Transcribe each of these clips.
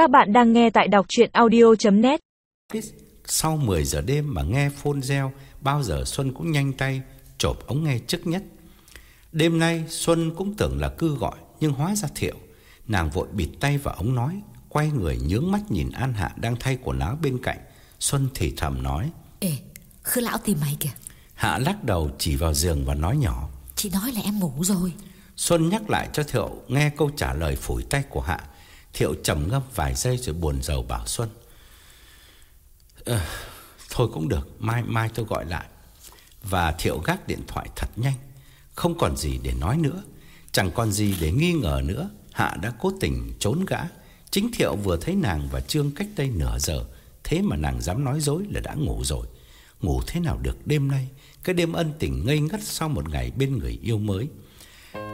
Các bạn đang nghe tại đọc chuyện audio.net Sau 10 giờ đêm mà nghe phone reo, bao giờ Xuân cũng nhanh tay chộp ống nghe trước nhất. Đêm nay Xuân cũng tưởng là cư gọi, nhưng hóa ra thiệu. Nàng vội bịt tay vào ống nói, quay người nhướng mắt nhìn An Hạ đang thay quần áo bên cạnh. Xuân thì thầm nói. Ê, khứ lão tìm mày kìa. Hạ lắc đầu chỉ vào giường và nói nhỏ. Chị nói là em ngủ rồi. Xuân nhắc lại cho Thiệu nghe câu trả lời phủi tay của Hạ. Thiệu trầm ngâm vài giây rồi buồn rầu bảo Xuân. À, thôi cũng được, mai mai tôi gọi lại. Và Thiệu gác điện thoại thật nhanh, không còn gì để nói nữa, chẳng còn gì để nghi ngờ nữa. Hạ đã cố tình trốn gã. Chính Thiệu vừa thấy nàng và Trương cách đây nửa giờ, thế mà nàng dám nói dối là đã ngủ rồi. Ngủ thế nào được đêm nay, cái đêm ân tình ngây ngất sau một ngày bên người yêu mới.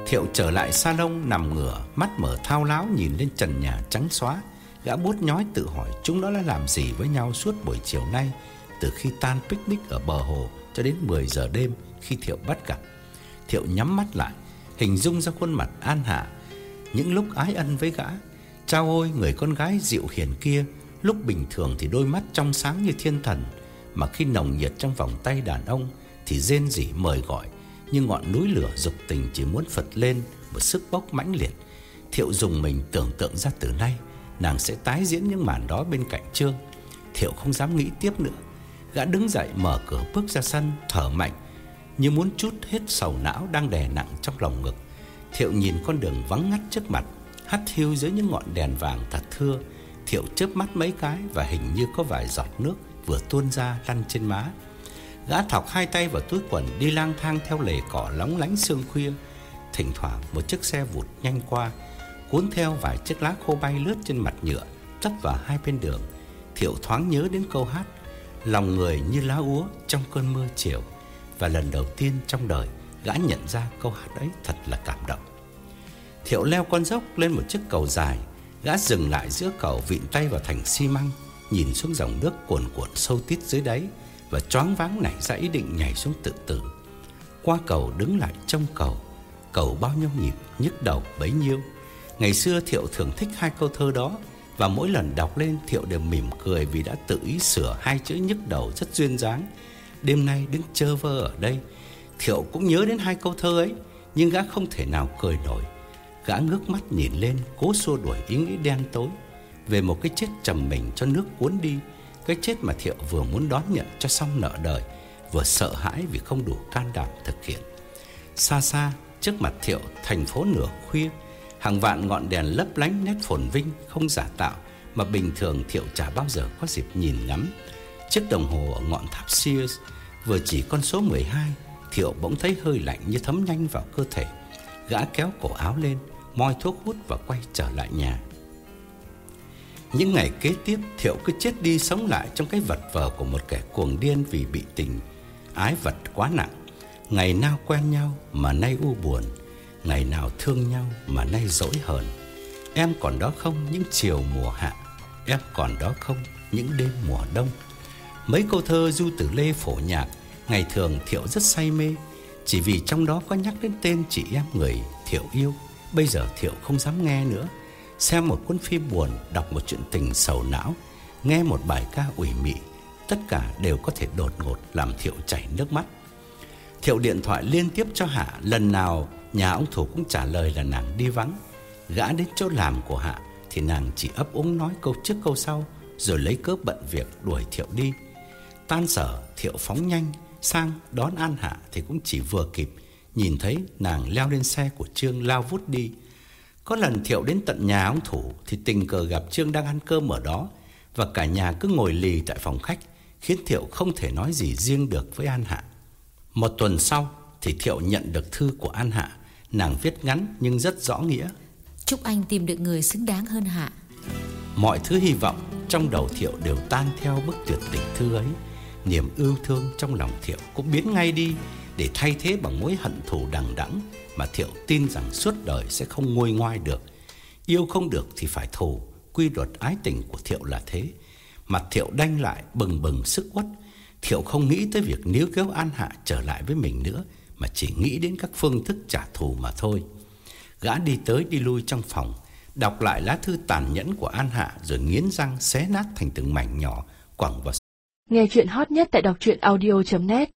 Thiệu trở lại salon nằm ngửa, mắt mở thao láo nhìn lên trần nhà trắng xóa. Gã bút nhói tự hỏi chúng nó đã làm gì với nhau suốt buổi chiều nay, từ khi tan picnic ở bờ hồ cho đến 10 giờ đêm khi Thiệu bắt gặp. Thiệu nhắm mắt lại, hình dung ra khuôn mặt an hạ, những lúc ái ân với gã. Chao ôi, người con gái dịu hiền kia, lúc bình thường thì đôi mắt trong sáng như thiên thần, mà khi nồng nhiệt trong vòng tay đàn ông thì rên rỉ mời gọi như ngọn núi lửa dục tình chỉ muốn phật lên một sức bốc mãnh liệt. Thiệu dùng mình tưởng tượng ra từ nay nàng sẽ tái diễn những màn đó bên cạnh Trương. Thiệu không dám nghĩ tiếp nữa. Gã đứng dậy mở cửa bước ra sân, thở mạnh như muốn chút hết sầu não đang đè nặng trong lòng ngực. Thiệu nhìn con đường vắng ngắt trước mặt, hắt hiu dưới những ngọn đèn vàng thật thưa. Thiệu chớp mắt mấy cái và hình như có vài giọt nước vừa tuôn ra lăn trên má. Gã thọc hai tay vào túi quần đi lang thang theo lề cỏ lóng lánh sương khuya. Thỉnh thoảng một chiếc xe vụt nhanh qua, cuốn theo vài chiếc lá khô bay lướt trên mặt nhựa, chất vào hai bên đường. Thiệu thoáng nhớ đến câu hát Lòng người như lá úa trong cơn mưa chiều Và lần đầu tiên trong đời Gã nhận ra câu hát ấy thật là cảm động Thiệu leo con dốc lên một chiếc cầu dài Gã dừng lại giữa cầu vịn tay vào thành xi măng Nhìn xuống dòng nước cuồn cuộn sâu tít dưới đáy và choáng váng nảy ra ý định nhảy xuống tự tử. Qua cầu đứng lại trong cầu, cầu bao nhiêu nhịp nhức đầu bấy nhiêu. Ngày xưa Thiệu thường thích hai câu thơ đó và mỗi lần đọc lên Thiệu đều mỉm cười vì đã tự ý sửa hai chữ nhức đầu rất duyên dáng. Đêm nay đứng chơ vơ ở đây, Thiệu cũng nhớ đến hai câu thơ ấy, nhưng gã không thể nào cười nổi. Gã ngước mắt nhìn lên, cố xua đuổi ý nghĩ đen tối về một cái chết trầm mình cho nước cuốn đi cái chết mà Thiệu vừa muốn đón nhận cho xong nợ đời, Vừa sợ hãi vì không đủ can đảm thực hiện. Xa xa, trước mặt Thiệu, thành phố nửa khuya, Hàng vạn ngọn đèn lấp lánh nét phồn vinh, không giả tạo, Mà bình thường Thiệu chả bao giờ có dịp nhìn ngắm. Chiếc đồng hồ ở ngọn tháp Sears, Vừa chỉ con số 12 Thiệu bỗng thấy hơi lạnh như thấm nhanh vào cơ thể. Gã kéo cổ áo lên, Moi thuốc hút và quay trở lại nhà những ngày kế tiếp Thiệu cứ chết đi sống lại trong cái vật vờ của một kẻ cuồng điên vì bị tình ái vật quá nặng. Ngày nào quen nhau mà nay u buồn, ngày nào thương nhau mà nay dỗi hờn. Em còn đó không những chiều mùa hạ, em còn đó không những đêm mùa đông. Mấy câu thơ du tử lê phổ nhạc, ngày thường Thiệu rất say mê, chỉ vì trong đó có nhắc đến tên chị em người Thiệu yêu. Bây giờ Thiệu không dám nghe nữa xem một cuốn phim buồn, đọc một chuyện tình sầu não, nghe một bài ca ủy mị, tất cả đều có thể đột ngột làm Thiệu chảy nước mắt. Thiệu điện thoại liên tiếp cho Hạ, lần nào nhà ông thủ cũng trả lời là nàng đi vắng. Gã đến chỗ làm của Hạ thì nàng chỉ ấp úng nói câu trước câu sau rồi lấy cớ bận việc đuổi Thiệu đi. Tan sở, Thiệu phóng nhanh sang đón An Hạ thì cũng chỉ vừa kịp nhìn thấy nàng leo lên xe của Trương lao vút đi. Có lần Thiệu đến tận nhà ông Thủ thì tình cờ gặp Trương đang ăn cơm ở đó và cả nhà cứ ngồi lì tại phòng khách, khiến Thiệu không thể nói gì riêng được với An Hạ. Một tuần sau thì Thiệu nhận được thư của An Hạ, nàng viết ngắn nhưng rất rõ nghĩa. Chúc anh tìm được người xứng đáng hơn Hạ. Mọi thứ hy vọng trong đầu Thiệu đều tan theo bức tuyệt tình thư ấy. Niềm ưu thương trong lòng Thiệu cũng biến ngay đi để thay thế bằng mối hận thù đằng đẵng mà Thiệu tin rằng suốt đời sẽ không nguôi ngoai được. Yêu không được thì phải thù, quy luật ái tình của Thiệu là thế. Mặt Thiệu đanh lại bừng bừng sức quất. Thiệu không nghĩ tới việc níu kéo An Hạ trở lại với mình nữa, mà chỉ nghĩ đến các phương thức trả thù mà thôi. Gã đi tới đi lui trong phòng, Đọc lại lá thư tàn nhẫn của An Hạ rồi nghiến răng xé nát thành từng mảnh nhỏ quẳng vào Nghe chuyện hot nhất tại đọc truyện audio.net